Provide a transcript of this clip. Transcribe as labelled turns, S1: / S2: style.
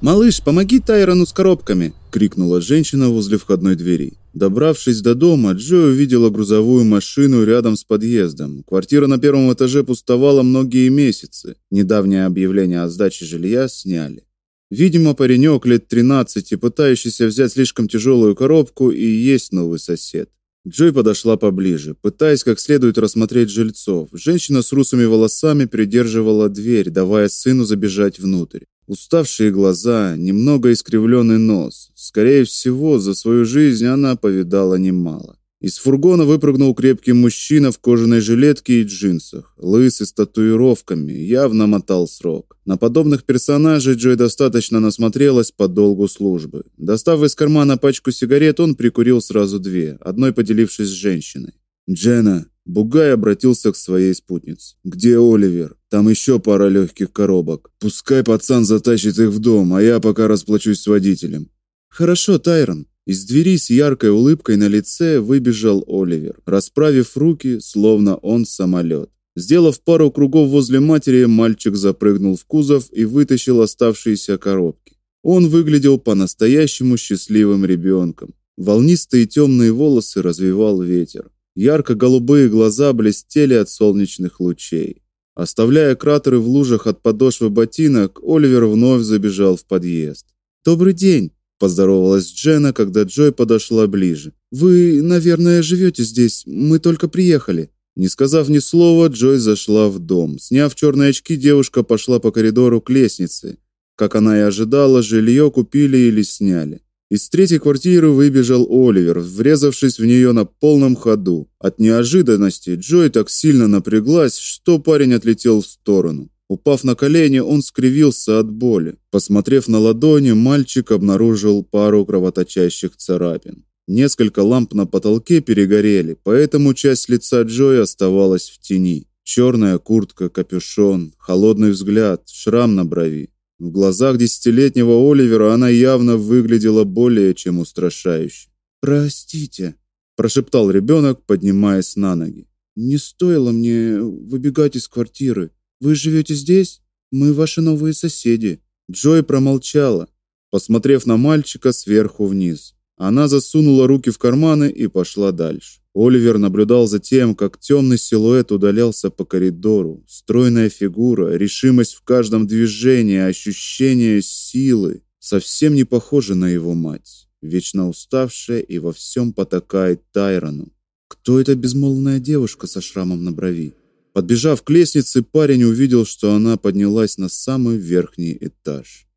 S1: «Малыш, помоги Тайрону с коробками!» – крикнула женщина возле входной двери. Добравшись до дома, Джо увидела грузовую машину рядом с подъездом. Квартира на первом этаже пустовала многие месяцы. Недавнее объявление о сдаче жилья сняли. Видимо, паренек лет 13, пытающийся взять слишком тяжелую коробку, и есть новый сосед. Джой подошла поближе, пытаясь как следует рассмотреть жильцов. Женщина с русыми волосами придерживала дверь, давая сыну забежать внутрь. Уставшие глаза, немного искривленный нос. Скорее всего, за свою жизнь она повидала немало. Из фургона выпрыгнул крепкий мужчина в кожаной жилетке и джинсах, лысый с татуировками, явно мотал срок. На подобных персонажей Джой достаточно насмотрелась по долгу службы. Достав из кармана пачку сигарет, он прикурил сразу две, одной поделившись с женщиной. «Джена!» Бугай обратился к своей спутнице. «Где Оливер? Там еще пара легких коробок. Пускай пацан затащит их в дом, а я пока расплачусь с водителем». «Хорошо, Тайрон», из двери с яркой улыбкой на лице выбежал Оливер, расправив руки, словно он самолет. Сделав пару кругов возле матери, мальчик запрыгнул в кузов и вытащил оставшиеся коробки. Он выглядел по-настоящему счастливым ребенком. Волнистые темные волосы развивал ветер. Ярко-голубые глаза блестели от солнечных лучей. Оставляя кратеры в лужах от подошвы ботинок, Оливер вновь забежал в подъезд. «Добрый день!» Поздоровалась Джена, когда Джой подошла ближе. Вы, наверное, живете здесь. Мы только приехали. Не сказав ни слова, Джой зашла в дом. Сняв черные очки, девушка пошла по коридору к лестнице. Как она и ожидала, жилье купили или сняли. Из третьей квартиры выбежал Оливер, врезавшись в нее на полном ходу. От неожиданности Джой так сильно напряглась, что парень отлетел в сторону. Упав на колени, он скривился от боли. Посмотрев на ладони, мальчик обнаружил пару кровоточащих царапин. Несколько ламп на потолке перегорели, поэтому часть лица Джоя оставалась в тени. Черная куртка, капюшон, холодный взгляд, шрам на брови. В глазах десятилетнего Оливера она явно выглядела более чем устрашающе. "Простите", прошептал ребенок, поднимаясь на ноги. "Не стоило мне выбегать из квартиры. Вы живете здесь? Мы ваши новые соседи. Джой промолчала, посмотрев на мальчика сверху вниз. Она засунула руки в карманы и пошла дальше. Оливер наблюдал за тем, как темный силуэт удалялся по коридору. Стройная фигура, решимость в каждом движении, ощущение силы, совсем не похоже на его мать, вечно уставшая и во всем потакает Тайрону. Кто эта безмолвная девушка со шрамом на брови? Подбежав к лестнице, парень увидел, что она поднялась на самый верхний этаж.